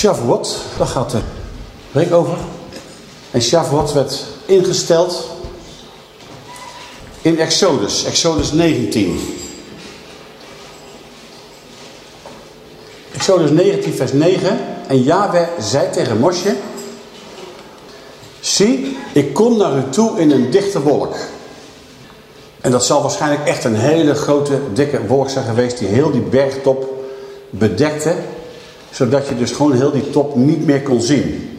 Shavuot, daar gaat de preek over. En Shavuot werd ingesteld in Exodus, Exodus 19. Exodus 19 vers 9. En Yahweh zei tegen Mosje, Zie, ik kom naar u toe in een dichte wolk. En dat zal waarschijnlijk echt een hele grote, dikke wolk zijn geweest die heel die bergtop bedekte. Zodat je dus gewoon heel die top niet meer kon zien.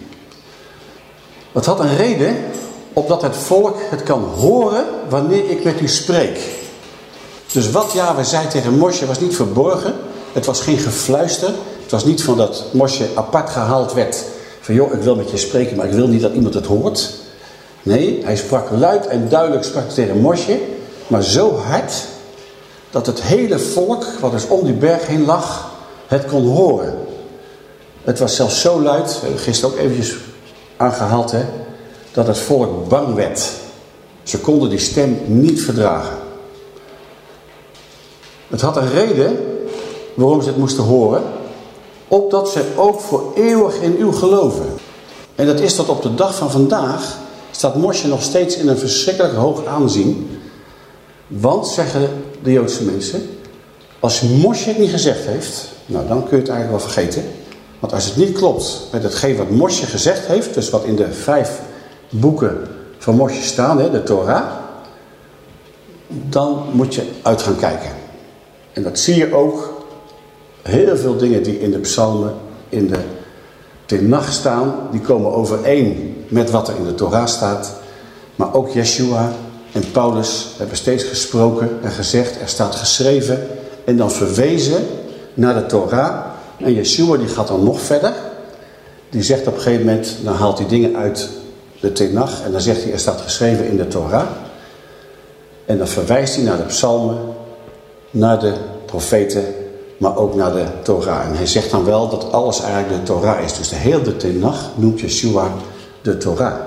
Dat had een reden, opdat het volk het kan horen wanneer ik met u spreek. Dus wat Yahweh zei tegen Mosje was niet verborgen. Het was geen gefluister. Het was niet van dat Mosje apart gehaald werd. Van joh, ik wil met je spreken, maar ik wil niet dat iemand het hoort. Nee, hij sprak luid en duidelijk sprak tegen Mosje. Maar zo hard dat het hele volk, wat dus om die berg heen lag, het kon horen. Het was zelfs zo luid, gisteren ook eventjes aangehaald, hè, dat het volk bang werd. Ze konden die stem niet verdragen. Het had een reden waarom ze het moesten horen, opdat ze ook voor eeuwig in u geloven. En dat is dat op de dag van vandaag staat Mosje nog steeds in een verschrikkelijk hoog aanzien. Want, zeggen de Joodse mensen, als Mosje het niet gezegd heeft, nou dan kun je het eigenlijk wel vergeten. Want als het niet klopt met hetgeen wat Mosje gezegd heeft, dus wat in de vijf boeken van Mosje staan, hè, de Torah, dan moet je uit gaan kijken. En dat zie je ook, heel veel dingen die in de psalmen, in de Tenach staan, die komen overeen met wat er in de Torah staat. Maar ook Yeshua en Paulus hebben steeds gesproken en gezegd, er staat geschreven en dan verwezen naar de Torah. En Yeshua die gaat dan nog verder. Die zegt op een gegeven moment, dan haalt hij dingen uit de Tenach en dan zegt hij, er staat geschreven in de Torah. En dan verwijst hij naar de psalmen, naar de profeten, maar ook naar de Torah. En hij zegt dan wel dat alles eigenlijk de Torah is. Dus de hele Tenach noemt Yeshua de Torah.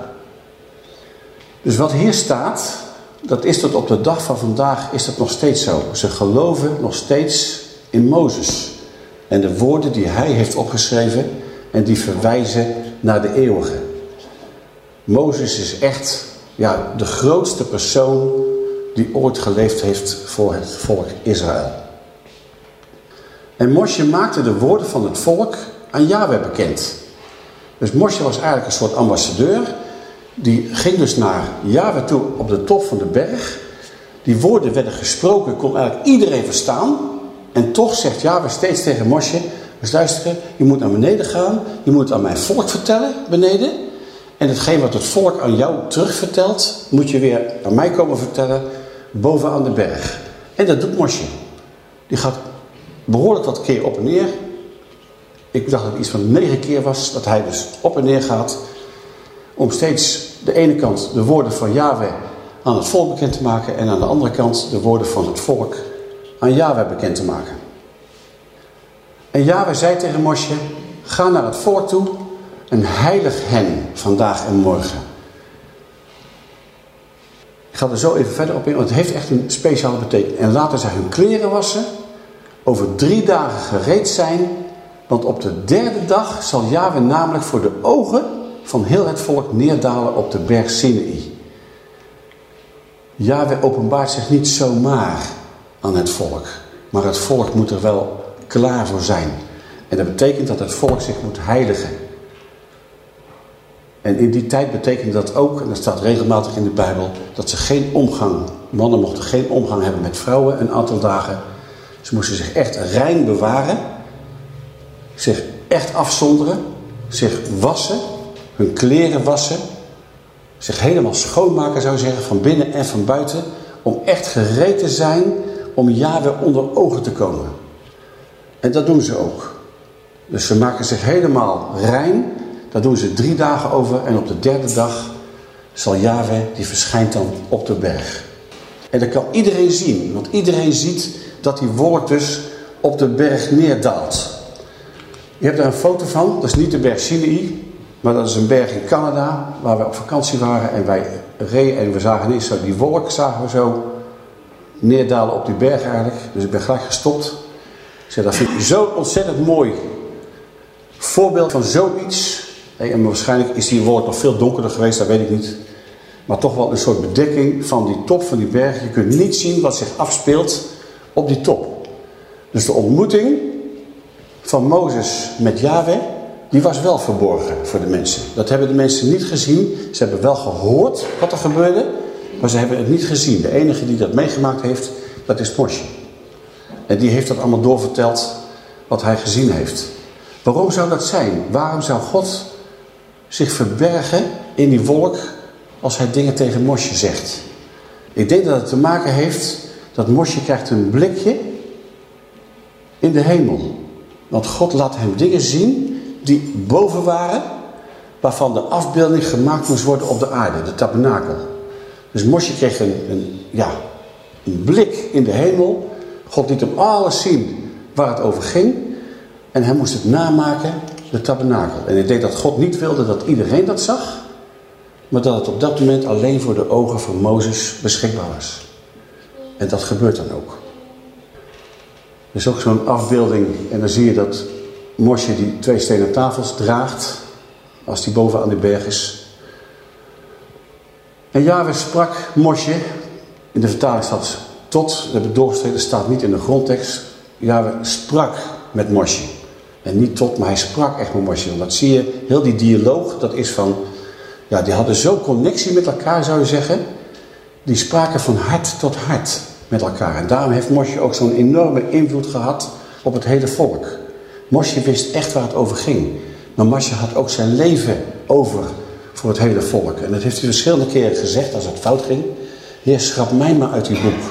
Dus wat hier staat, dat is tot op de dag van vandaag is dat nog steeds zo. Ze geloven nog steeds in Mozes. En de woorden die hij heeft opgeschreven en die verwijzen naar de eeuwige. Mozes is echt ja, de grootste persoon die ooit geleefd heeft voor het volk Israël. En Mosje maakte de woorden van het volk aan Yahweh bekend. Dus Mosje was eigenlijk een soort ambassadeur. Die ging dus naar Yahweh toe op de top van de berg. Die woorden werden gesproken, kon eigenlijk iedereen verstaan. En toch zegt Yahweh steeds tegen Mosje, dus luisteren, je moet naar beneden gaan. Je moet aan mijn volk vertellen, beneden. En hetgeen wat het volk aan jou terugvertelt, moet je weer aan mij komen vertellen, boven aan de berg. En dat doet Mosje. Die gaat behoorlijk wat keer op en neer. Ik dacht dat het iets van negen keer was, dat hij dus op en neer gaat. Om steeds de ene kant de woorden van Yahweh aan het volk bekend te maken. En aan de andere kant de woorden van het volk aan Yahweh bekend te maken. En Yahweh zei tegen Mosje, ga naar het volk toe en heilig hen vandaag en morgen. Ik ga er zo even verder op in, want het heeft echt een speciale betekenis. En laten zij hun kleren wassen, over drie dagen gereed zijn, want op de derde dag zal Yahweh namelijk voor de ogen van heel het volk neerdalen op de berg Sinai. Yahweh openbaart zich niet zomaar aan het volk, maar het volk moet er wel klaar voor zijn. En dat betekent dat het volk zich moet heiligen. En in die tijd betekende dat ook, en dat staat regelmatig in de Bijbel, dat ze geen omgang, mannen mochten geen omgang hebben met vrouwen een aantal dagen. Ze moesten zich echt rein bewaren, zich echt afzonderen, zich wassen, hun kleren wassen, zich helemaal schoonmaken zou zeggen, van binnen en van buiten, om echt gereed te zijn om Yahweh onder ogen te komen. En dat doen ze ook. Dus ze maken zich helemaal rein, Daar doen ze drie dagen over en op de derde dag zal Yahweh, die verschijnt dan op de berg. En dat kan iedereen zien, want iedereen ziet dat die wolk dus op de berg neerdaalt. Je hebt daar een foto van, dat is niet de berg Sinai, maar dat is een berg in Canada, waar we op vakantie waren en wij reden en we zagen ineens zo die wolk, zagen we zo neerdalen op die berg eigenlijk. Dus ik ben gelijk gestopt. Ik dat vind ik zo ontzettend mooi. Voorbeeld van zoiets. En waarschijnlijk is die wolk nog veel donkerder geweest, dat weet ik niet. Maar toch wel een soort bedekking van die top van die berg. Je kunt niet zien wat zich afspeelt op die top. Dus de ontmoeting van Mozes met Yahweh, die was wel verborgen voor de mensen. Dat hebben de mensen niet gezien. Ze hebben wel gehoord wat er gebeurde, maar ze hebben het niet gezien. De enige die dat meegemaakt heeft, dat is Moshe. En die heeft dat allemaal doorverteld wat hij gezien heeft. Waarom zou dat zijn? Waarom zou God zich verbergen in die wolk als hij dingen tegen Mosje zegt? Ik denk dat het te maken heeft dat Mosje krijgt een blikje in de hemel. Want God laat hem dingen zien die boven waren, waarvan de afbeelding gemaakt moest worden op de aarde, de tabernakel. Dus Mosje kreeg een, een, ja, een blik in de hemel. God liet hem alles zien waar het over ging. En hij moest het namaken, de tabernakel. En ik denk dat God niet wilde dat iedereen dat zag. Maar dat het op dat moment alleen voor de ogen van Mozes beschikbaar was. En dat gebeurt dan ook. Er is ook zo'n afbeelding. En dan zie je dat Mosje die twee stenen tafels draagt. Als die boven aan de berg is. En Yahweh sprak Mosje. In de vertaling staat tot. Dat heb ik doorgestreken. staat niet in de grondtekst. Yahweh sprak met Mosje. En niet tot, maar hij sprak echt met Mosje. Want dat zie je, heel die dialoog, dat is van... Ja, die hadden zo'n connectie met elkaar, zou je zeggen. Die spraken van hart tot hart met elkaar. En daarom heeft Mosje ook zo'n enorme invloed gehad op het hele volk. Mosje wist echt waar het over ging. Maar Mosje had ook zijn leven over voor het hele volk. En dat heeft hij verschillende keren gezegd als het fout ging. Heer, schrap mij maar uit uw boek.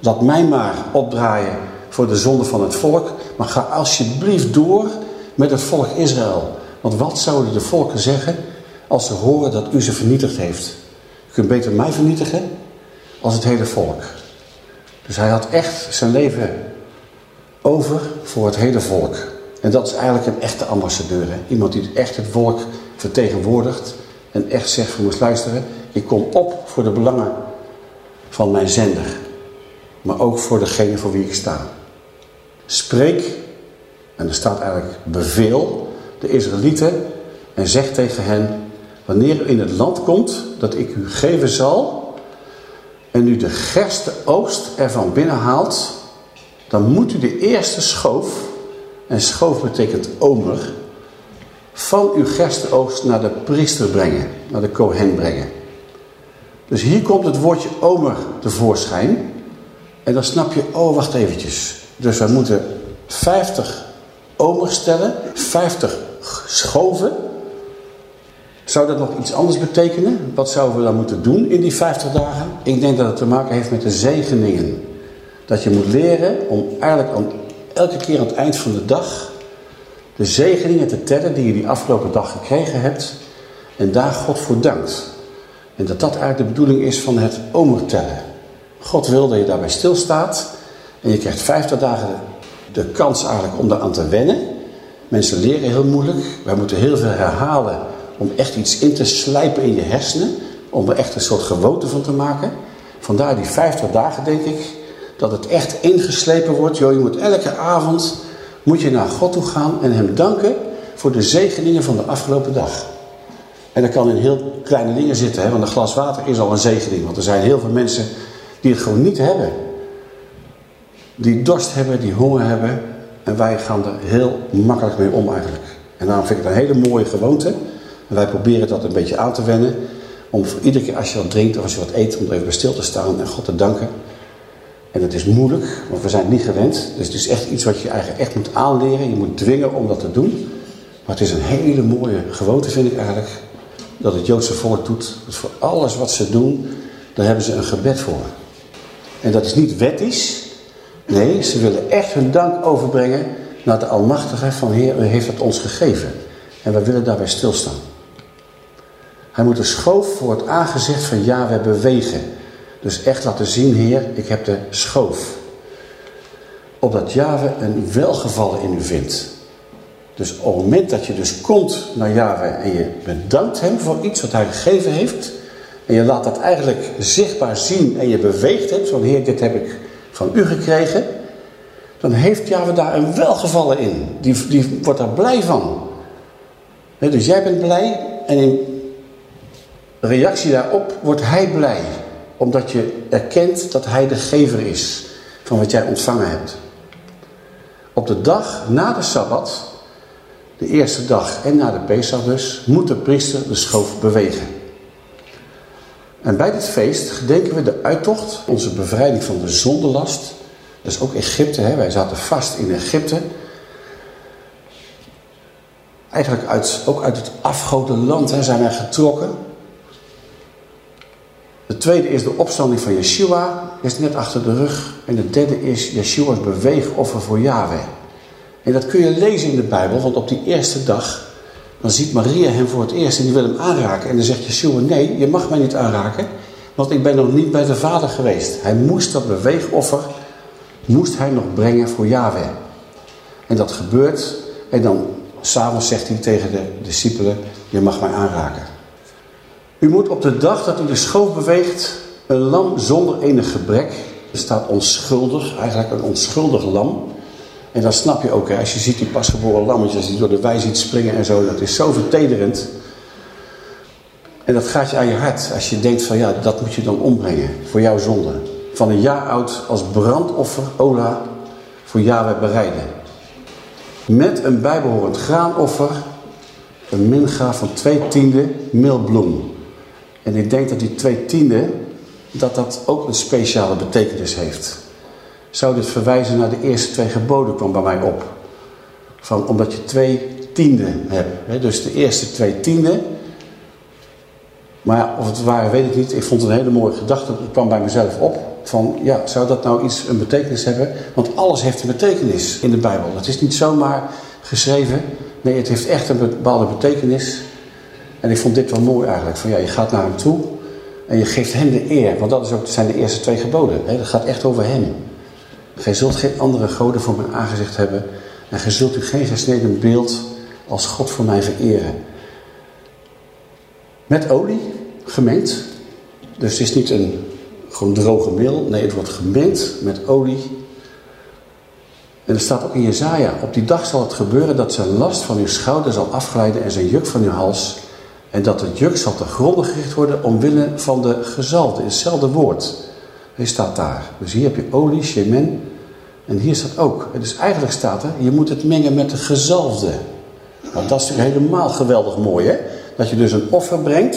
Laat mij maar opdraaien voor de zonde van het volk. Maar ga alsjeblieft door met het volk Israël. Want wat zouden de volken zeggen als ze horen dat u ze vernietigd heeft? U kunt beter mij vernietigen als het hele volk. Dus hij had echt zijn leven over voor het hele volk. En dat is eigenlijk een echte ambassadeur. Hè? Iemand die echt het volk vertegenwoordigt. En echt zegt van moest luisteren. Ik kom op voor de belangen van mijn zender. Maar ook voor degene voor wie ik sta. Spreek, en er staat eigenlijk beveel, de Israëlieten. En zeg tegen hen, wanneer u in het land komt dat ik u geven zal. En u de gerste oogst ervan binnenhaalt. Dan moet u de eerste schoof, en schoof betekent omer, van uw gersteoogst naar de priester brengen, naar de Kohen brengen. Dus hier komt het woordje omer tevoorschijn. En dan snap je, oh wacht eventjes. Dus wij moeten 50 omers stellen, 50 schoven. Zou dat nog iets anders betekenen? Wat zouden we dan moeten doen in die 50 dagen? Ik denk dat het te maken heeft met de zegeningen. Dat je moet leren om eigenlijk aan, elke keer aan het eind van de dag de zegeningen te tellen die je die afgelopen dag gekregen hebt. En daar God voor dankt. En dat dat eigenlijk de bedoeling is van het omertellen. God wil dat je daarbij stilstaat. En je krijgt 50 dagen de kans eigenlijk om daaraan te wennen. Mensen leren heel moeilijk. Wij moeten heel veel herhalen om echt iets in te slijpen in je hersenen. Om er echt een soort gewoonte van te maken. Vandaar die 50 dagen denk ik. Dat het echt ingeslepen wordt. Joh, je moet elke avond moet je naar God toe gaan en hem danken voor de zegeningen van de afgelopen dag. En dat kan in heel kleine dingen zitten. Hè? Want een glas water is al een zegening. Want er zijn heel veel mensen die het gewoon niet hebben. Die dorst hebben, die honger hebben. En wij gaan er heel makkelijk mee om eigenlijk. En daarom vind ik het een hele mooie gewoonte. En wij proberen dat een beetje aan te wennen. Om voor iedere keer als je wat drinkt of als je wat eet, om er even bij stil te staan en God te danken. En het is moeilijk, want we zijn niet gewend. Dus het is echt iets wat je eigenlijk echt moet aanleren. Je moet dwingen om dat te doen. Maar het is een hele mooie gewoonte, vind ik eigenlijk. Dat het Joodse volk doet. Dus voor alles wat ze doen, daar hebben ze een gebed voor. En dat is niet wettisch. Nee, ze willen echt hun dank overbrengen naar de Almachtige van Heer, u heeft het ons gegeven. En wij willen daarbij stilstaan. Hij moet de schoof voor het aangezicht van Yahweh bewegen. Dus echt laten zien, Heer, ik heb de schoof. Opdat Yahweh een welgevallen in u vindt. Dus op het moment dat je dus komt naar Yahweh en je bedankt hem voor iets wat hij gegeven heeft. En je laat dat eigenlijk zichtbaar zien en je beweegt het. Van Heer, dit heb ik van u gekregen. Dan heeft Yahweh daar een welgevallen in. Die, die wordt daar blij van. dus jij bent blij en in reactie daarop wordt hij blij. Omdat je erkent dat hij de gever is van wat jij ontvangen hebt. Op de dag na de Sabbat, de eerste dag en na de Pesach dus, moet de priester de schoof bewegen. En bij dit feest gedenken we de uittocht, onze bevrijding van de zondelast. Dat is ook Egypte, hè? wij zaten vast in Egypte. Eigenlijk uit, ook uit het afgoden land zijn wij getrokken. De tweede is de opstanding van Yeshua, is net achter de rug. En de derde is Yeshua's beweegoffer voor Yahweh. En dat kun je lezen in de Bijbel, want op die eerste dag... dan ziet Maria hem voor het eerst en die wil hem aanraken. En dan zegt Yeshua, nee, je mag mij niet aanraken... want ik ben nog niet bij de Vader geweest. Hij moest dat beweegoffer moest hij nog brengen voor Yahweh. En dat gebeurt. En dan s'avonds zegt hij tegen de discipelen, je mag mij aanraken. U moet op de dag dat u de schoof beweegt, een lam zonder enig gebrek. Er staat onschuldig, eigenlijk een onschuldig lam. En dan snap je ook, hè, als je ziet die pasgeboren lammetjes die door de wei ziet springen en zo, dat is zo vertederend. En dat gaat je aan je hart als je denkt van ja, dat moet je dan ombrengen voor jouw zonde. Van een jaar oud als brandoffer, Ola, voor Yahweh bereiden. Met een bijbehorend graanoffer, een minga van twee tiende meelbloem. En ik denk dat die twee tiende, dat dat ook een speciale betekenis heeft. Zou dit verwijzen naar de eerste twee geboden, kwam bij mij op. Van, omdat je twee tienden hebt. Dus de eerste twee tienden. Maar of het waar weet ik niet. Ik vond het een hele mooie gedachte. Het kwam bij mezelf op. Van, ja, zou dat nou iets, een betekenis hebben? Want alles heeft een betekenis in de Bijbel. Het is niet zomaar geschreven. Nee, het heeft echt een bepaalde betekenis. En ik vond dit wel mooi eigenlijk. Van ja, je gaat naar hem toe en je geeft hem de eer. Want dat is ook, zijn de eerste twee geboden. Dat gaat echt over hem. Gij zult geen andere goden voor mijn aangezicht hebben. En gij zult u geen gesneden beeld als God voor mij vereren. Met olie gemengd. Dus het is niet een gewoon droge meel. Nee, het wordt gemengd met olie. En er staat ook in Jezaja. Op die dag zal het gebeuren dat zijn last van uw schouder zal afglijden en zijn juk van uw hals. En dat het juk zal te gronden gericht worden omwille van de gezalde. Hetzelfde woord. Hij staat daar. Dus hier heb je olie, shemen. En hier staat ook. Dus eigenlijk staat er, je moet het mengen met de gezalfde. Nou, dat is natuurlijk helemaal geweldig mooi, hè? Dat je dus een offer brengt.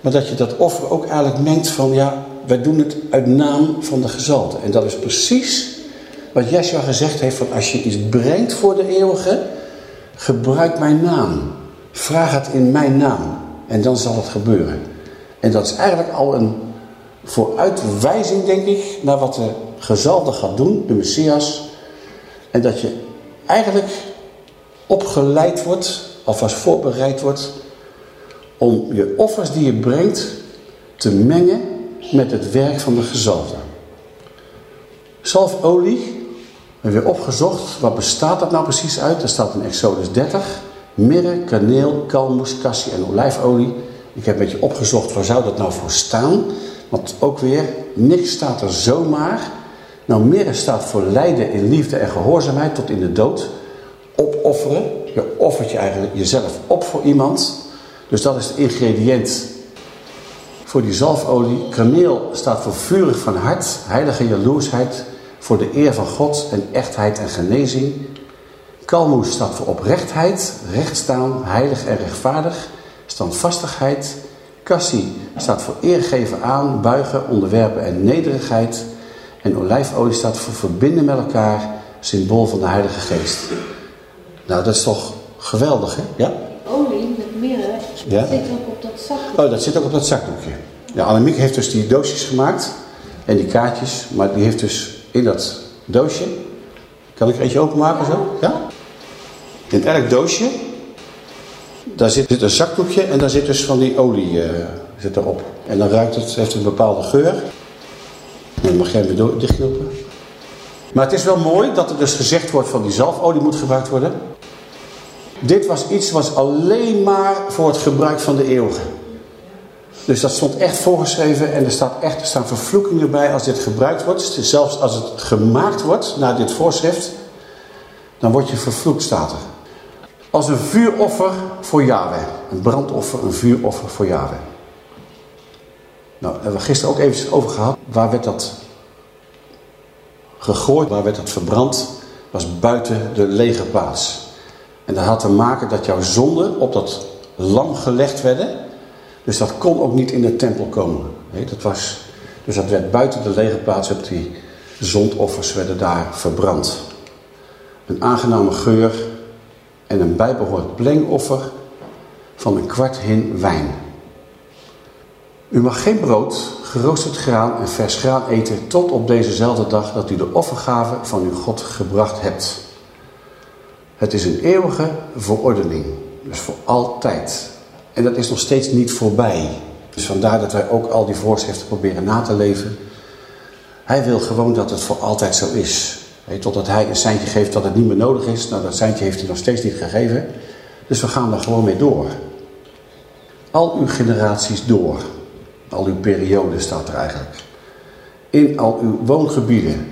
Maar dat je dat offer ook eigenlijk mengt van, ja, wij doen het uit naam van de gezalde. En dat is precies wat Yeshua gezegd heeft van als je iets brengt voor de eeuwige, gebruik mijn naam. Vraag het in mijn naam en dan zal het gebeuren. En dat is eigenlijk al een vooruitwijzing, denk ik, naar wat de gezalde gaat doen, de Messias. En dat je eigenlijk opgeleid wordt, alvast voorbereid wordt, om je offers die je brengt te mengen met het werk van de gezalfde. Zalfolie, we hebben weer opgezocht, wat bestaat dat nou precies uit? Er staat in Exodus 30, mirre, kaneel, kalmoes, cassie en olijfolie. Ik heb een beetje opgezocht, waar zou dat nou voor staan? Want ook weer, niks staat er zomaar. Nou, mirre staat voor lijden in liefde en gehoorzaamheid tot in de dood. Opofferen, je offert je eigenlijk jezelf op voor iemand. Dus dat is het ingrediënt voor die zalfolie. Kaneel staat voor vurig van hart, heilige jaloersheid, voor de eer van God en echtheid en genezing. Kalmoes staat voor oprechtheid, rechtstaan, heilig en rechtvaardig, standvastigheid. Cassie staat voor eergeven aan, buigen, onderwerpen en nederigheid. En olijfolie staat voor verbinden met elkaar, symbool van de Heilige Geest. Nou, dat is toch geweldig, hè? Ja? Olie met mirre Ja? zit ook op dat zakje. Oh, dat zit ook op dat zakdoekje. Ja, Annemiek heeft dus die doosjes gemaakt. En die kaartjes. Maar die heeft dus in dat doosje... Kan ik er eentje openmaken zo? Ja? In elk doosje Daar zit, zit een zakdoekje en daar zit dus van die olie eh, zit erop. En dan ruikt het, heeft een bepaalde geur. En dan mag jij weer door- dichtknopen. Maar het is wel mooi dat er dus gezegd wordt van die zalfolie moet gebruikt worden. Dit was iets was alleen maar voor het gebruik van de eeuwige. Dus dat stond echt voorgeschreven en er, staat echt, er staan vervloekingen bij als dit gebruikt wordt. Dus zelfs als het gemaakt wordt naar dit voorschrift, dan word je vervloekt, staat er. Als een vuuroffer voor Yahweh. Een brandoffer, een vuuroffer voor Yahweh. Nou, hebben we gisteren ook even over gehad. Waar werd dat gegooid? Waar werd dat verbrand? was buiten de legerplaats. En dat had te maken dat jouw zonden op dat lam gelegd werden. Dus dat kon ook niet in de tempel komen. Dat was, dus dat werd buiten de legerplaats. Die zondoffers werden daar verbrand. Een aangename geur en een bijbehoord plengoffer van een kwart hin wijn. U mag geen brood, geroosterd graan en vers graan eten tot op dezezelfde dag dat u de offergave van uw God gebracht hebt. Het is een eeuwige verordening, dus voor altijd. En dat is nog steeds niet voorbij. Dus vandaar dat wij ook al die voorschriften proberen na te leven. Hij wil gewoon dat het voor altijd zo is. Totdat hij een seintje geeft dat het niet meer nodig is. Nou, dat seintje heeft hij nog steeds niet gegeven. Dus we gaan daar gewoon mee door. Al uw generaties door. Al uw perioden staat er eigenlijk. In al uw woongebieden.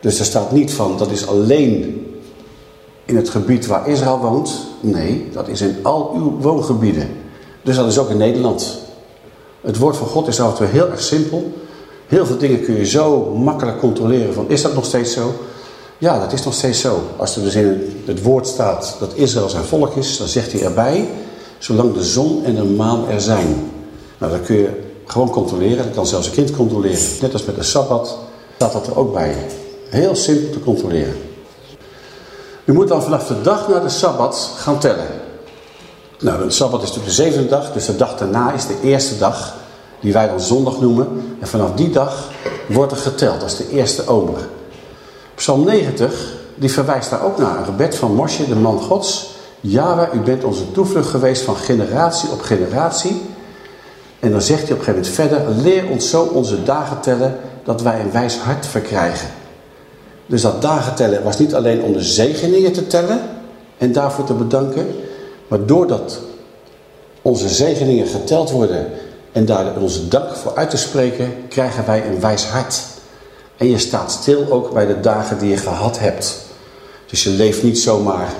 Dus er staat niet van, dat is alleen in het gebied waar Israël woont. Nee, dat is in al uw woongebieden. Dus dat is ook in Nederland. Het woord van God is toe heel erg simpel. Heel veel dingen kun je zo makkelijk controleren van, is dat nog steeds zo? Ja, dat is nog steeds zo. Als er dus in het woord staat dat Israël zijn volk is, dan zegt hij erbij, zolang de zon en de maan er zijn. Nou, dat kun je gewoon controleren. Dat kan zelfs een kind controleren. Net als met de Sabbat staat dat er ook bij. Heel simpel te controleren. U moet dan vanaf de dag na de Sabbat gaan tellen. Nou, de Sabbat is natuurlijk de zevende dag, dus de dag daarna is de eerste dag, die wij dan zondag noemen. En vanaf die dag wordt er geteld, dat is de eerste omer. Psalm 90, die verwijst daar ook naar, een gebed van Mosje, de man gods. Yahweh, u bent onze toevlucht geweest van generatie op generatie. En dan zegt hij op een gegeven moment verder, leer ons zo onze dagen tellen, dat wij een wijs hart verkrijgen. Dus dat dagen tellen was niet alleen om de zegeningen te tellen en daarvoor te bedanken. Maar doordat onze zegeningen geteld worden en daar onze dank voor uit te spreken, krijgen wij een wijs hart. En je staat stil ook bij de dagen die je gehad hebt. Dus je leeft niet zomaar,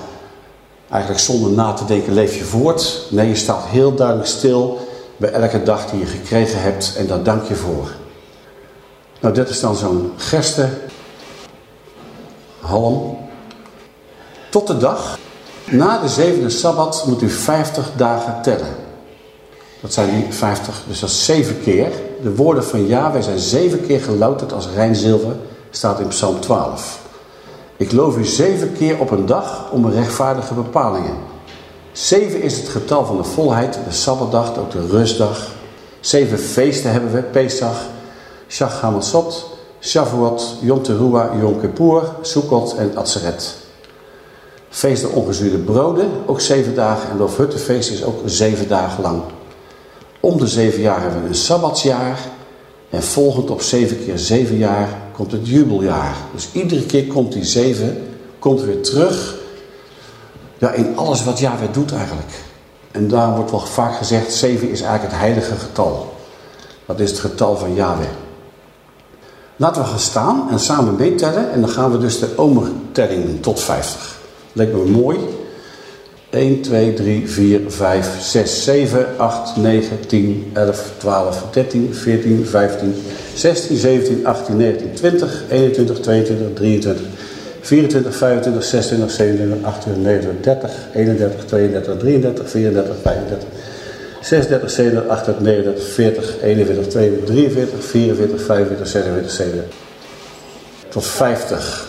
eigenlijk zonder na te denken, leef je voort. Nee, je staat heel duidelijk stil bij elke dag die je gekregen hebt en daar dank je voor. Nou, dit is dan zo'n gerste halm. Tot de dag, na de zevende Sabbat moet u 50 dagen tellen. Dat zijn die 50, dus dat is zeven keer. De woorden van Yahweh zijn zeven keer gelouterd als rein zilver, staat in Psalm 12. Ik loof u zeven keer op een dag om rechtvaardige bepalingen. Zeven is het getal van de volheid, de Sabbatdag, ook de rustdag. Zeven feesten hebben we, Pesach, Shach Hamatzot, Shavuot, Yom Teruah, Yom Kippur, Sukkot en Atzeret. Feest ongezuurde broden, ook zeven dagen. En Loofhuttenfeest is ook zeven dagen lang. Om de zeven jaar hebben we een Sabbatsjaar. En volgend op zeven keer zeven jaar komt het jubeljaar. Dus iedere keer komt die zeven komt weer terug ja, in alles wat Yahweh doet eigenlijk. En daar wordt wel vaak gezegd, zeven is eigenlijk het heilige getal. Dat is het getal van Yahweh. Laten we gaan staan en samen meetellen. En dan gaan we dus de omertelling tot 50. Lijkt me mooi. 1, 2, 3, 4, 5, 6, 7, 8, 9, 10, 11, 12, 13, 14, 15, 16, 17, 18, 19, 20, 21, 22, 23, 24, 25, 26, 27, 28, 29, 30, 31, 32, 33, 34, 35, 36, 37, 38, 39, 40, 41, 42, 43, 44, 45, 46, 47. Tot 50.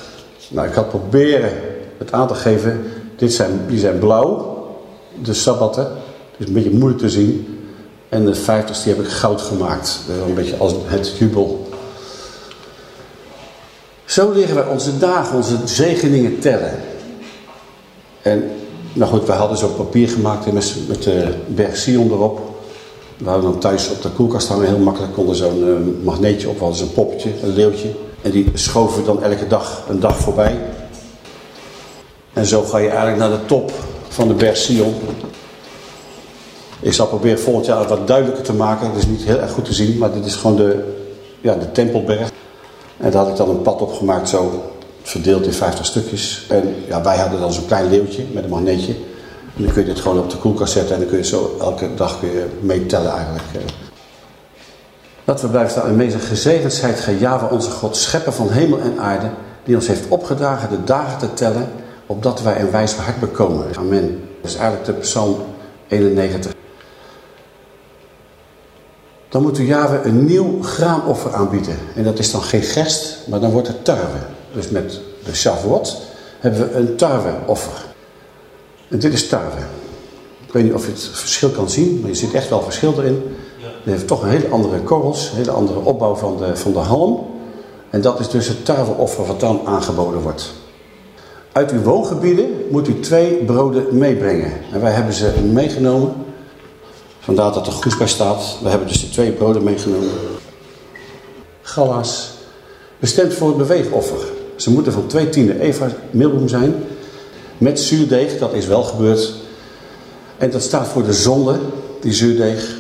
Nou, ik had proberen het aan te geven. Dit zijn, die zijn blauw, de sabbatten. Het is een beetje moeilijk te zien. En de 50 die heb ik goud gemaakt. Een beetje als het jubel. Zo leren wij onze dagen, onze zegeningen tellen. En Nou goed, we hadden zo'n papier gemaakt met, met de berg Sion erop. We hadden dan thuis op de koelkast hangen, heel makkelijk. konden zo'n uh, magneetje op, hadden zo'n poppetje, een leeuwtje. En die schoven dan elke dag een dag voorbij. En zo ga je eigenlijk naar de top van de berg Sion. Ik zal proberen volgend jaar wat duidelijker te maken. Het is niet heel erg goed te zien, maar dit is gewoon de, ja, de Tempelberg. En daar had ik dan een pad op gemaakt, zo verdeeld in 50 stukjes. En ja, wij hadden dan zo'n klein leeuwtje met een magneetje. En dan kun je dit gewoon op de koelkast zetten en dan kun je zo elke dag meetellen eigenlijk. Laten we blijven staan en mezen. Gezegend gij Java onze God, schepper van hemel en aarde, die ons heeft opgedragen de dagen te tellen, opdat wij een wijs hart bekomen. Amen. Dat is eigenlijk de psalm 91. Dan moet u Java een nieuw graanoffer aanbieden. En dat is dan geen gerst, maar dan wordt het tarwe. Dus met de Shavuot hebben we een tarweoffer. En dit is tarwe. Ik weet niet of je het verschil kan zien, maar je ziet echt wel verschil erin. Het heeft toch een hele andere korrels, een hele andere opbouw van de, van de halm. En dat is dus het tarweoffer wat dan aangeboden wordt. Uit uw woongebieden moet u twee broden meebrengen. En wij hebben ze meegenomen. Vandaar dat er goed bij staat. We hebben dus de twee broden meegenomen. Galas. Bestemd voor het beweegoffer. Ze moeten van twee tiende Eva milbloem zijn. Met zuurdeeg, dat is wel gebeurd. En dat staat voor de zonde, die zuurdeeg.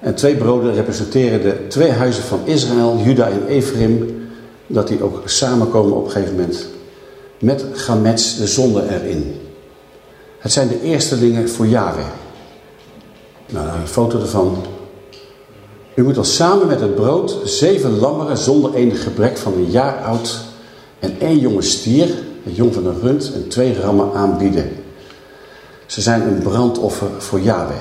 En twee broden representeren de twee huizen van Israël, Juda en Ephraim. Dat die ook samenkomen op een gegeven moment. Met gamets, de zonde erin. Het zijn de eerstelingen voor Yahweh. Nou, een foto ervan. U moet dan samen met het brood zeven lammeren zonder enig gebrek van een jaar oud en één jonge stier, het jong van een rund en twee rammen aanbieden. Ze zijn een brandoffer voor Yahweh.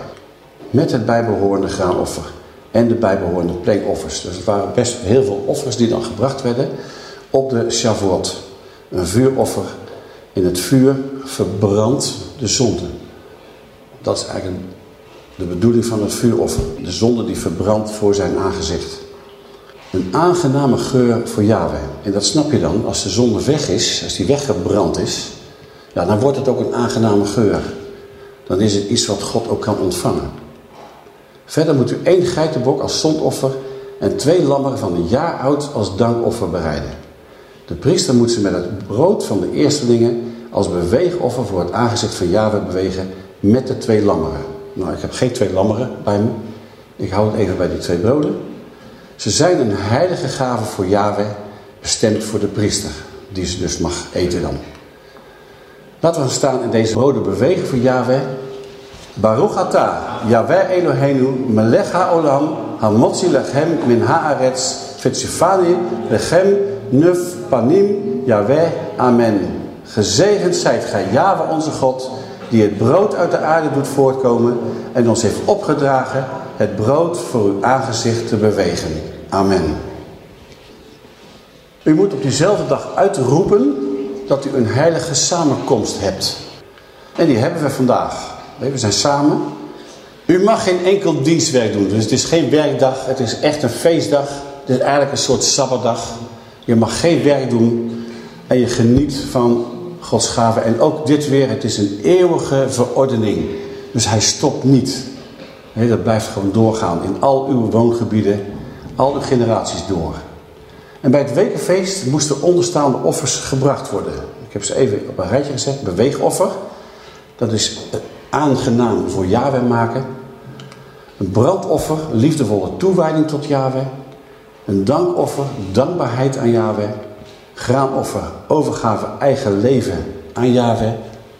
Met het bijbehorende graanoffer en de bijbehorende pleenoffers. Dus het waren best heel veel offers die dan gebracht werden op de Shavuot. Een vuuroffer. In het vuur verbrandt de zonde. Dat is eigenlijk de bedoeling van het vuuroffer. De zonde die verbrandt voor zijn aangezicht. Een aangename geur voor Yahweh. En dat snap je dan, als de zonde weg is, als die weggebrand is, ja, dan wordt het ook een aangename geur. Dan is het iets wat God ook kan ontvangen. Verder moet u één geitenbok als zondoffer en twee lammeren van een jaar oud als dankoffer bereiden. De priester moet ze met het brood van de eerstelingen als beweegoffer voor het aangezicht van Yahweh bewegen met de twee lammeren. Nou, ik heb geen twee lammeren bij me. Ik hou het even bij die twee broden. Ze zijn een heilige gave voor Yahweh, bestemd voor de priester, die ze dus mag eten dan. Laten we staan in deze broden bewegen voor Yahweh. Baruch atah, Yahweh Eloheinu, melech haolam, hamotzi lechem min haaretz, vetsifani lechem nuf panim, Yahweh, amen. Gezegend zijt gij, Yahweh onze God, die het brood uit de aarde doet voortkomen en ons heeft opgedragen het brood voor uw aangezicht te bewegen. Amen. U moet op diezelfde dag uitroepen dat u een heilige samenkomst hebt. En die hebben we vandaag. We zijn samen. U mag geen enkel dienstwerk doen. Dus het is geen werkdag. Het is echt een feestdag. Het is eigenlijk een soort sabbatdag. Je mag geen werk doen. En je geniet van Gods gave. En ook dit weer. Het is een eeuwige verordening. Dus hij stopt niet. Dat blijft gewoon doorgaan in al uw woongebieden, al uw generaties door. En bij het wekenfeest moesten onderstaande offers gebracht worden. Ik heb ze even op een rijtje gezet. Beweegoffer, dat is aangenaam voor Yahweh maken. Een brandoffer, liefdevolle toewijding tot Yahweh. Een dankoffer, dankbaarheid aan Yahweh. Graanoffer, overgave eigen leven aan Yahweh.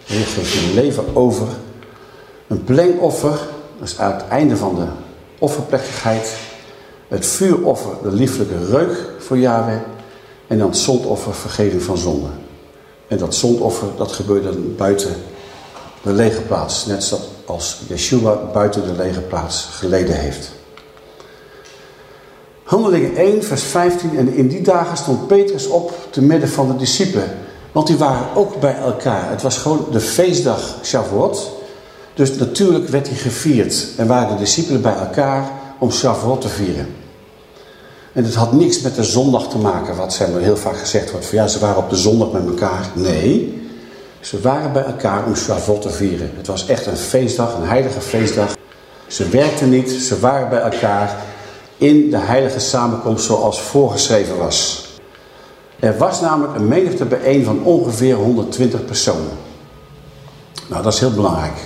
Je geeft je leven over. Een plengoffer, dat is het einde van de offerplechtigheid. Het vuuroffer, de lieflijke reuk voor Yahweh. En dan het zondoffer, vergeving van zonde. En dat zondoffer, dat gebeurde buiten de legerplaats. Net zoals Yeshua buiten de legerplaats geleden heeft. Handelingen 1, vers 15. En in die dagen stond Petrus op te midden van de discipelen. Want die waren ook bij elkaar. Het was gewoon de feestdag Shavuot. Dus natuurlijk werd hij gevierd. En waren de discipelen bij elkaar om Shavuot te vieren. En het had niks met de zondag te maken. Wat maar heel vaak gezegd wordt. Van ja, ze waren op de zondag met elkaar. Nee. Ze waren bij elkaar om Shavuot te vieren. Het was echt een feestdag, een heilige feestdag. Ze werkten niet, ze waren bij elkaar in de heilige samenkomst zoals voorgeschreven was. Er was namelijk een menigte bijeen van ongeveer 120 personen. Nou, dat is heel belangrijk.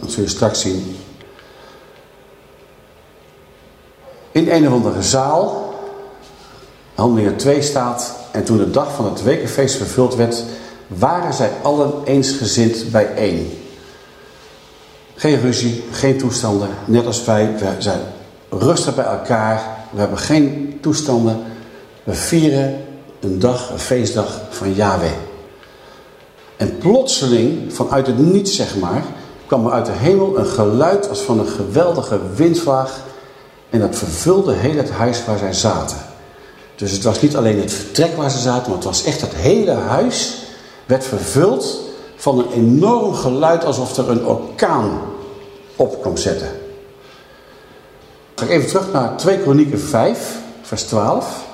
Dat zul je straks zien. In een of andere zaal, handelingen 2 staat, en toen de dag van het wekenfeest vervuld werd, waren zij allen eensgezind bijeen. Geen ruzie, geen toestanden, net als wij. We zijn rustig bij elkaar, we hebben geen toestanden. We vieren een dag, een feestdag van Yahweh. En plotseling, vanuit het niets zeg maar, kwam er uit de hemel een geluid als van een geweldige windvlaag. En dat vervulde heel het huis waar zij zaten. Dus het was niet alleen het vertrek waar ze zaten, maar het was echt het hele huis werd vervuld van een enorm geluid alsof er een orkaan op kwam zetten. Ga even terug naar 2 Kronieken 5, vers 12.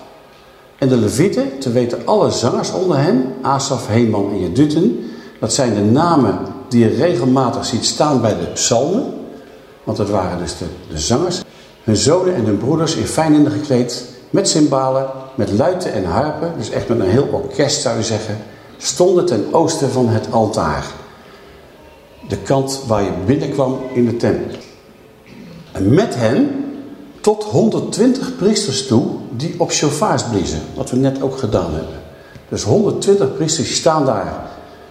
En de Levieten, te weten alle zangers onder hen, Asaf, Heeman en Jeduten, dat zijn de namen die je regelmatig ziet staan bij de psalmen. Want dat waren dus de, de zangers. Hun zonen en hun broeders in fijnlinnen gekleed, met cymbalen, met luiten en harpen. Dus echt met een heel orkest zou je zeggen. Stonden ten oosten van het altaar. De kant waar je binnenkwam in de tempel. En met hen tot 120 priesters toe die op shofars bliezen. Wat we net ook gedaan hebben. Dus 120 priesters staan daar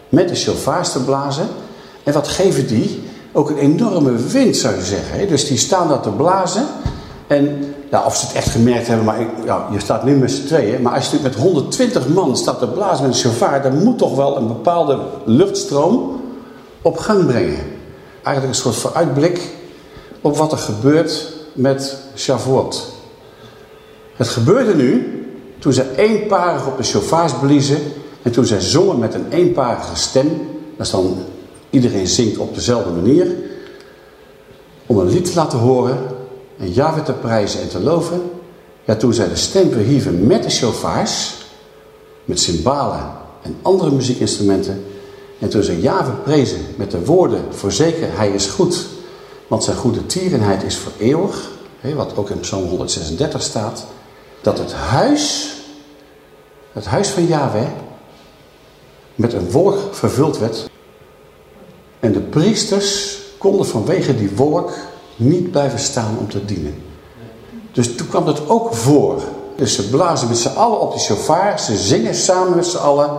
met de shofars te blazen. En wat geven die? Ook een enorme wind zou je zeggen. Dus die staan daar te blazen. En ja, of ze het echt gemerkt hebben, maar ik, ja, je staat nu met z'n tweeën. Maar als je met 120 man staat te blazen met een chauffeur, dan moet toch wel een bepaalde luchtstroom op gang brengen. Eigenlijk een soort vooruitblik op wat er gebeurt met Shavuot. Het gebeurde nu toen ze eenparig op de chauffeurs bliezen en toen zij zongen met een eenparige stem. Dat is dan iedereen zingt op dezelfde manier. Om een lied te laten horen en Jahwe te prijzen en te loven. Ja, toen zij de stem verhieven met de chauffeurs, met cymbalen en andere muziekinstrumenten. En toen zij Jahwe prezen met de woorden, voorzeker hij is goed, want zijn goede tierenheid is voor eeuwig. Wat ook in Psalm 136 staat. Dat het huis, het huis van Yahweh, met een wolk vervuld werd. En de priesters konden vanwege die wolk niet blijven staan om te dienen. Dus toen kwam dat ook voor. Dus ze blazen met z'n allen op die shofar. Ze zingen samen met z'n allen.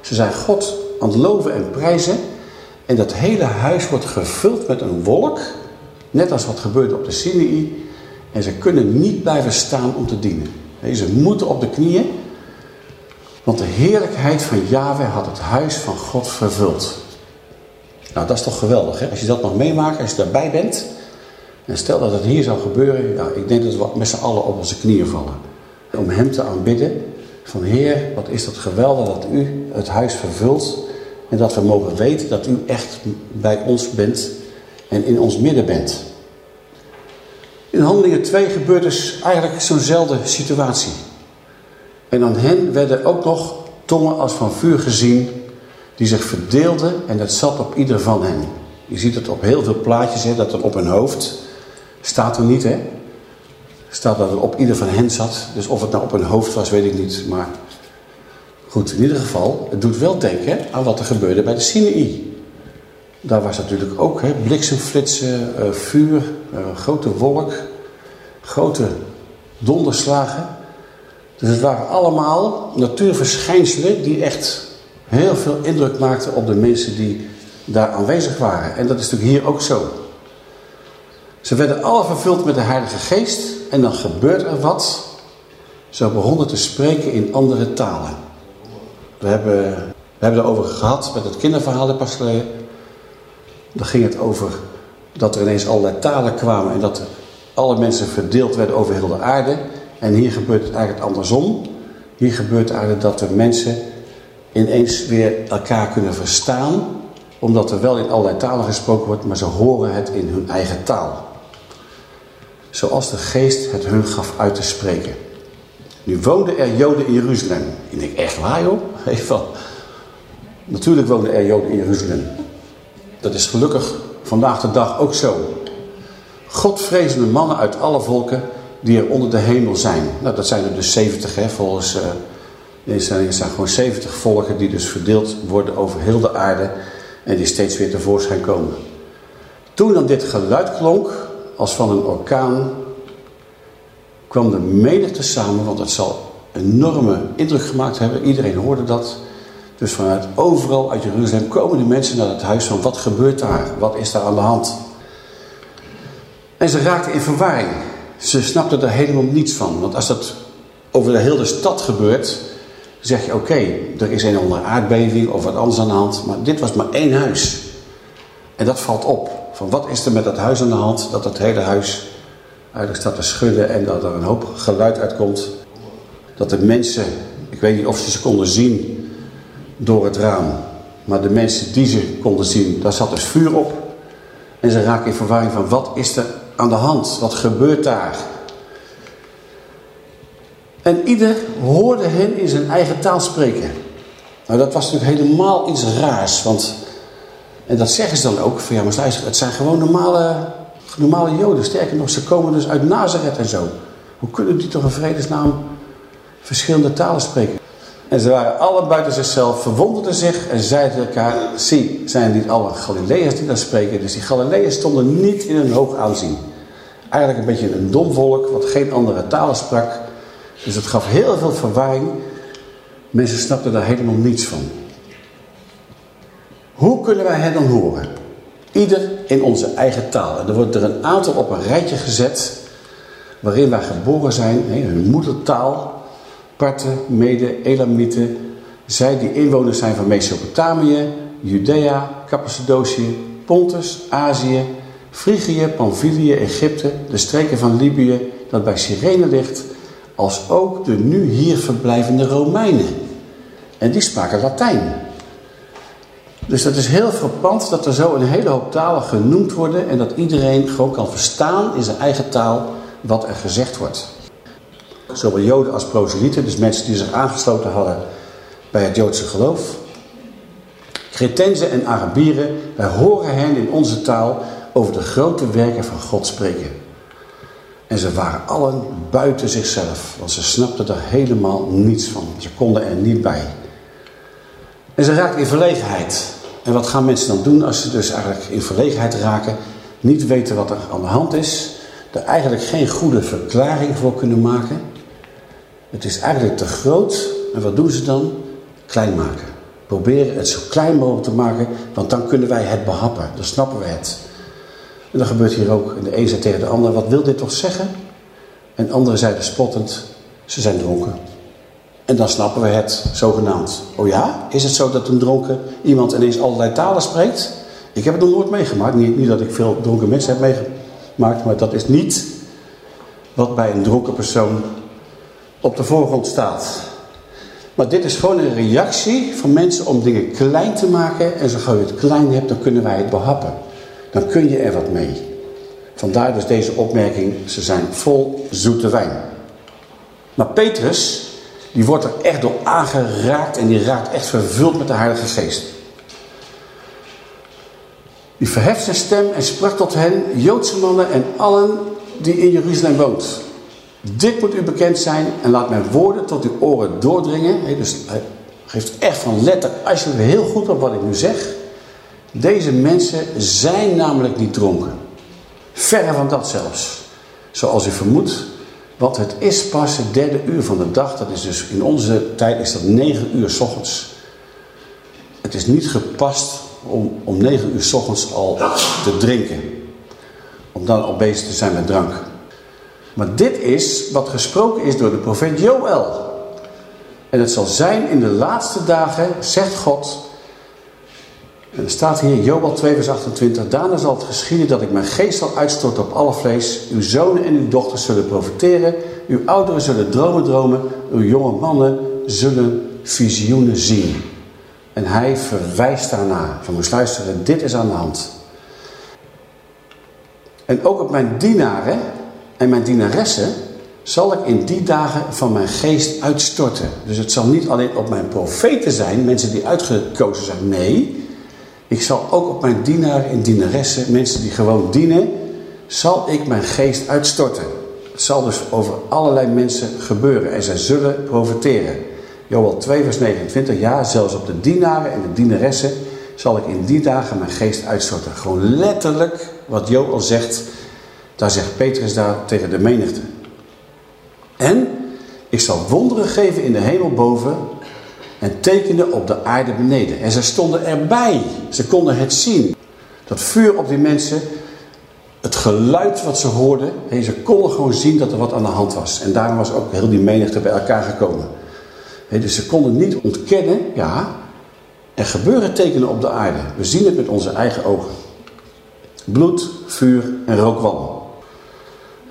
Ze zijn God aan het loven en prijzen. En dat hele huis wordt gevuld met een wolk. Net als wat gebeurde op de Sinai. En ze kunnen niet blijven staan om te dienen. Ze moeten op de knieën. Want de heerlijkheid van Yahweh had het huis van God vervuld. Nou, dat is toch geweldig, hè? Als je dat mag meemaken, als je daarbij bent. En stel dat het hier zou gebeuren, ja, ik denk dat we met z'n allen op onze knieën vallen. Om hem te aanbidden, van Heer, wat is dat geweldig dat u het huis vervult. En dat we mogen weten dat u echt bij ons bent en in ons midden bent. In handelingen 2 gebeurt dus eigenlijk zo'nzelfde situatie. En aan hen werden ook nog tongen als van vuur gezien die zich verdeelden en het zat op ieder van hen. Je ziet het op heel veel plaatjes, hè, dat er op hun hoofd staat er niet, hè. Staat dat er op ieder van hen zat. Dus of het nou op hun hoofd was, weet ik niet. Maar goed, in ieder geval, het doet wel denken aan wat er gebeurde bij de Sinaï. Daar was natuurlijk ook hè, bliksemflitsen, uh, vuur, uh, grote wolk, grote donderslagen. Dus het waren allemaal natuurverschijnselen die echt heel veel indruk maakten op de mensen die daar aanwezig waren. En dat is natuurlijk hier ook zo. Ze werden alle vervuld met de Heilige Geest en dan gebeurt er wat. Ze begonnen te spreken in andere talen. We hebben, we hebben erover gehad met het kinderverhaal de pas geleden. Dan ging het over dat er ineens allerlei talen kwamen en dat alle mensen verdeeld werden over heel de aarde. En hier gebeurt het eigenlijk andersom. Hier gebeurt eigenlijk dat de mensen ineens weer elkaar kunnen verstaan. Omdat er wel in allerlei talen gesproken wordt, maar ze horen het in hun eigen taal. Zoals de geest het hun gaf uit te spreken. Nu woonden er joden in Jeruzalem. Ik denk, echt waar joh? Natuurlijk wonen er Joden in Jeruzalem. Dat is gelukkig vandaag de dag ook zo. Godvrezende mannen uit alle volken die er onder de hemel zijn. Nou, dat zijn er dus 70, hè, volgens uh, de instellingen zijn gewoon 70 volken die dus verdeeld worden over heel de aarde en die steeds weer tevoorschijn komen. Toen dan dit geluid klonk, als van een orkaan, kwam de menigte samen, want het zal enorme indruk gemaakt hebben. Iedereen hoorde dat. Dus vanuit overal uit Jeruzalem komen de mensen naar het huis van wat gebeurt daar? Wat is daar aan de hand? En ze raakten in verwarring. Ze snapten er helemaal niets van. Want als dat over de hele stad gebeurt, zeg je oké, er is een onder aardbeving of wat anders aan de hand. Maar dit was maar één huis. En dat valt op. Van wat is er met dat huis aan de hand? Dat het hele huis eigenlijk staat te schudden en dat er een hoop geluid uitkomt. Dat de mensen, ik weet niet of ze ze konden zien door het raam. Maar de mensen die ze konden zien, daar zat dus vuur op. En ze raken in verwarring van wat is er aan de hand? Wat gebeurt daar? En ieder hoorde hen in zijn eigen taal spreken. Nou, dat was natuurlijk helemaal iets raars. Want, en dat zeggen ze dan ook. Van, ja, maar luister, het zijn gewoon normale, normale joden. Sterker nog, ze komen dus uit Nazareth en zo. Hoe kunnen die toch in vredesnaam verschillende talen spreken? En ze waren alle buiten zichzelf, verwonderden zich en zeiden elkaar... Zie, zijn niet alle Galileërs die daar spreken? Dus die Galileërs stonden niet in een hoog aanzien. Eigenlijk een beetje een dom volk, wat geen andere talen sprak. Dus het gaf heel veel verwarring. Mensen snapten daar helemaal niets van. Hoe kunnen wij het dan horen? Ieder in onze eigen taal. En er wordt er een aantal op een rijtje gezet... waarin wij geboren zijn, hun moedertaal... Parten, Mede, Elamieten, zij die inwoners zijn van Mesopotamië, Judea, Cappadocië, Pontus, Azië, Frigië, Pamphylië, Egypte, de streken van Libië, dat bij Cyrene ligt, als ook de nu hier verblijvende Romeinen. En die spraken Latijn. Dus dat is heel frappant dat er zo een hele hoop talen genoemd worden en dat iedereen gewoon kan verstaan in zijn eigen taal wat er gezegd wordt zowel Joden als proselieten, dus mensen die zich aangesloten hadden bij het Joodse geloof. Cretenzen en Arabieren, wij horen hen in onze taal over de grote werken van God spreken. En ze waren allen buiten zichzelf, want ze snapten er helemaal niets van. Ze konden er niet bij. En ze raakten in verlegenheid. En wat gaan mensen dan doen als ze dus eigenlijk in verlegenheid raken, niet weten wat er aan de hand is, er eigenlijk geen goede verklaring voor kunnen maken? Het is eigenlijk te groot. En wat doen ze dan? Klein maken. Proberen het zo klein mogelijk te maken, want dan kunnen wij het behappen. Dan snappen we het. En dat gebeurt hier ook. De een zei tegen de ander, wat wil dit toch zeggen? En de andere zeiden spottend, ze zijn dronken. En dan snappen we het, zogenaamd. Oh ja, is het zo dat een dronken iemand ineens allerlei talen spreekt? Ik heb het nog nooit meegemaakt. Niet, niet dat ik veel dronken mensen heb meegemaakt, maar dat is niet wat bij een dronken persoon op de voorgrond staat. Maar dit is gewoon een reactie van mensen om dingen klein te maken. En zo je het klein hebt, dan kunnen wij het behappen. Dan kun je er wat mee. Vandaar dus deze opmerking, ze zijn vol zoete wijn. Maar Petrus, die wordt er echt door aangeraakt en die raakt echt vervuld met de Heilige Geest. Die verheft zijn stem en sprak tot hen, Joodse mannen en allen die in Jeruzalem woont. Dit moet u bekend zijn en laat mijn woorden tot uw oren doordringen. Dus hij geeft echt van letter als je heel goed op wat ik nu zeg. Deze mensen zijn namelijk niet dronken. Verre van dat zelfs. Zoals u vermoedt. Want het is pas het derde uur van de dag. Dat is dus in onze tijd is dat negen uur s ochtends. Het is niet gepast om om negen uur s ochtends al te drinken. Om dan al bezig te zijn met drank. Maar dit is wat gesproken is door de profeet Joël. En het zal zijn in de laatste dagen, zegt God. En er staat hier, Joël 2 vers 28. Daarna zal het geschieden dat ik mijn geest zal uitstorten op alle vlees. Uw zonen en uw dochters zullen profiteren. Uw ouderen zullen dromen dromen. Uw jonge mannen zullen visioenen zien. En hij verwijst daarna. Van moest luisteren, dit is aan de hand. En ook op mijn dienaren en mijn dienaressen zal ik in die dagen van mijn geest uitstorten. Dus het zal niet alleen op mijn profeten zijn, mensen die uitgekozen zijn. Nee, ik zal ook op mijn dienaren en dienaressen, mensen die gewoon dienen, zal ik mijn geest uitstorten. Het zal dus over allerlei mensen gebeuren en zij zullen profiteren. Joel 2 vers 29, ja, zelfs op de dienaren en de dienaressen zal ik in die dagen mijn geest uitstorten. Gewoon letterlijk wat Joel zegt, daar zegt Petrus daar tegen de menigte. En ik zal wonderen geven in de hemel boven en tekenen op de aarde beneden. En ze stonden erbij. Ze konden het zien. Dat vuur op die mensen, het geluid wat ze hoorden. ze konden gewoon zien dat er wat aan de hand was. En daarom was ook heel die menigte bij elkaar gekomen. dus ze konden niet ontkennen, ja, er gebeuren tekenen op de aarde. We zien het met onze eigen ogen. Bloed, vuur en rookwalm.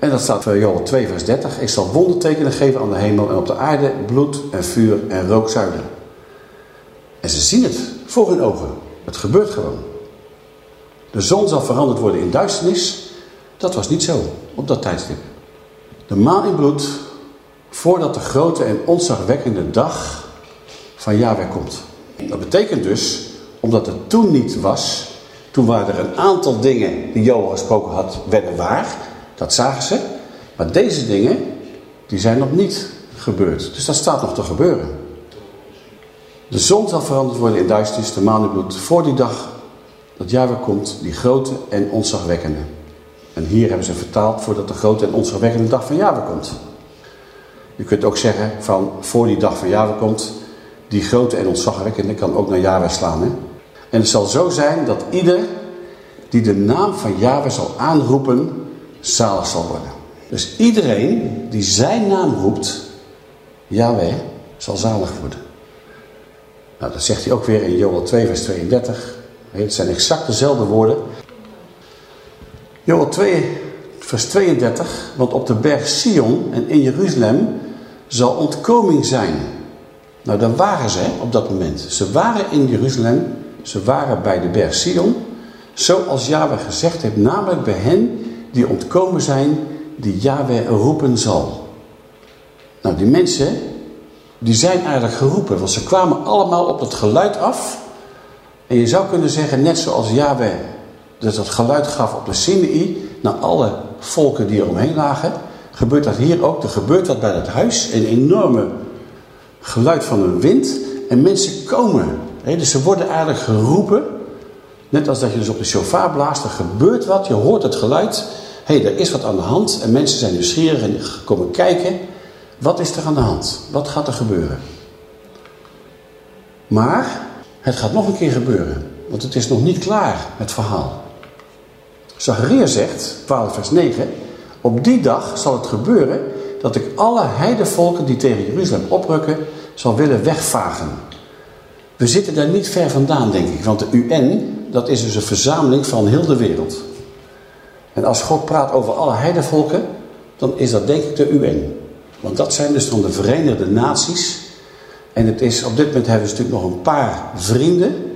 En dat staat voor Joel 2 vers 30. Ik zal wondertekenen geven aan de hemel en op de aarde bloed en vuur en rookzuilen. En ze zien het voor hun ogen. Het gebeurt gewoon. De zon zal veranderd worden in duisternis. Dat was niet zo op dat tijdstip. De maan in bloed voordat de grote en onzagwekkende dag van Yahweh komt. Dat betekent dus, omdat het toen niet was, toen waren er een aantal dingen die Joel gesproken had, werden waar. Dat zagen ze. Maar deze dingen, die zijn nog niet gebeurd. Dus dat staat nog te gebeuren. De zon zal veranderd worden in duisternis, de maan in bloed, voor die dag dat Yahweh komt, die grote en onzagwekkende. En hier hebben ze vertaald voordat de grote en onzagwekkende dag van Yahweh komt. Je kunt ook zeggen van voor die dag van Yahweh komt, die grote en ontzagwekkende kan ook naar Yahweh slaan. Hè? En het zal zo zijn dat ieder die de naam van Yahweh zal aanroepen, zalig zal worden. Dus iedereen die zijn naam roept, Yahweh, zal zalig worden. Nou, dat zegt hij ook weer in Joel 2 vers 32. Het zijn exact dezelfde woorden. Joel 2 vers 32. Want op de berg Sion en in Jeruzalem zal ontkoming zijn. Nou, daar waren ze op dat moment. Ze waren in Jeruzalem. Ze waren bij de berg Sion. Zoals Yahweh gezegd heeft. Namelijk bij hen die ontkomen zijn. Die Yahweh roepen zal. Nou, die mensen. Die zijn eigenlijk geroepen. Want ze kwamen allemaal op het geluid af. En je zou kunnen zeggen. Net zoals Yahweh dat dat geluid gaf op de Sinai. Naar alle volken die er omheen lagen. Gebeurt dat hier ook. Er gebeurt wat bij dat huis. Een enorme geluid van een wind en mensen komen. dus ze worden eigenlijk geroepen. Net als dat je dus op de shofar blaast, er gebeurt wat, je hoort het geluid. Hé, hey, er is wat aan de hand en mensen zijn nieuwsgierig en komen kijken. Wat is er aan de hand? Wat gaat er gebeuren? Maar het gaat nog een keer gebeuren. Want het is nog niet klaar, het verhaal. Zachariah zegt, 12 vers 9... Op die dag zal het gebeuren dat ik alle heidevolken die tegen Jeruzalem oprukken, zal willen wegvagen. We zitten daar niet ver vandaan, denk ik. Want de UN, dat is dus een verzameling van heel de wereld. En als God praat over alle heidevolken, dan is dat denk ik de UN. Want dat zijn dus dan de Verenigde Naties. En het is, op dit moment hebben ze natuurlijk nog een paar vrienden.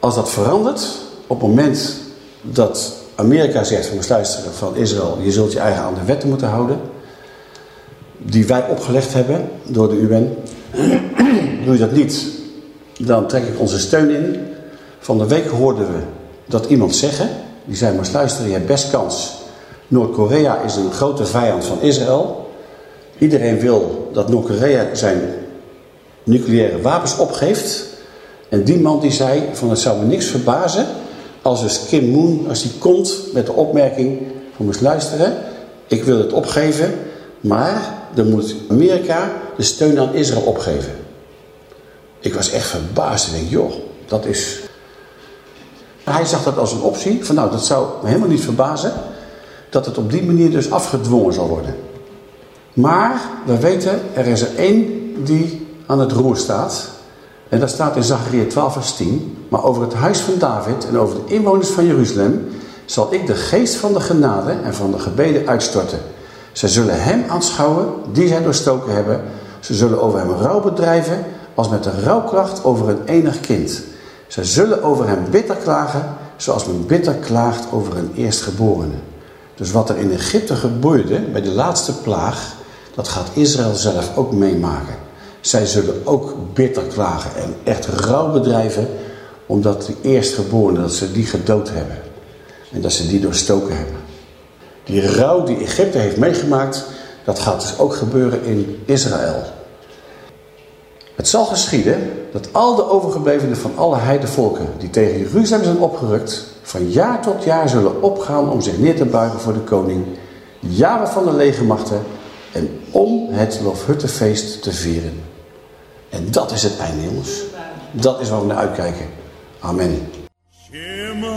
Als dat verandert, op het moment dat Amerika zegt van luisteren van Israël, je zult je eigen aan de wetten moeten houden die wij opgelegd hebben door de UN. Doe je dat niet, dan trek ik onze steun in. Van de week hoorden we dat iemand zeggen, die zei maar luisteren, je hebt best kans. Noord-Korea is een grote vijand van Israël. Iedereen wil dat Noord-Korea zijn nucleaire wapens opgeeft. En die man die zei van het zou me niks verbazen als dus Kim Moon, als die komt met de opmerking van eens luisteren, ik wil het opgeven, maar dan moet Amerika de steun aan Israël opgeven. Ik was echt verbaasd. Ik denk, joh, dat is... Hij zag dat als een optie. Van nou, dat zou me helemaal niet verbazen. Dat het op die manier dus afgedwongen zal worden. Maar we weten, er is er één die aan het roer staat. En dat staat in Zachariah 12 vers 10. Maar over het huis van David en over de inwoners van Jeruzalem... zal ik de geest van de genade en van de gebeden uitstorten. Zij zullen hem aanschouwen die zij doorstoken hebben. Ze zullen over hem rouw bedrijven als met de rouwkracht over een enig kind. Zij zullen over hem bitter klagen zoals men bitter klaagt over een eerstgeborene. Dus wat er in Egypte gebeurde bij de laatste plaag, dat gaat Israël zelf ook meemaken. Zij zullen ook bitter klagen en echt rouw bedrijven omdat die eerstgeborenen, dat ze die gedood hebben. En dat ze die doorstoken hebben. Die rouw die Egypte heeft meegemaakt, dat gaat dus ook gebeuren in Israël. Het zal geschieden dat al de overgeblevenen van alle heidevolken die tegen Jeruzalem zijn opgerukt, van jaar tot jaar zullen opgaan om zich neer te buigen voor de koning, jaren van de legermachten en om het Lofhuttenfeest te vieren. En dat is het einde, jongens. Dat is waar we naar uitkijken. Amen. Shema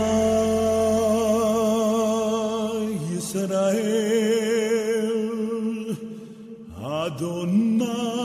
Yisrael Adonai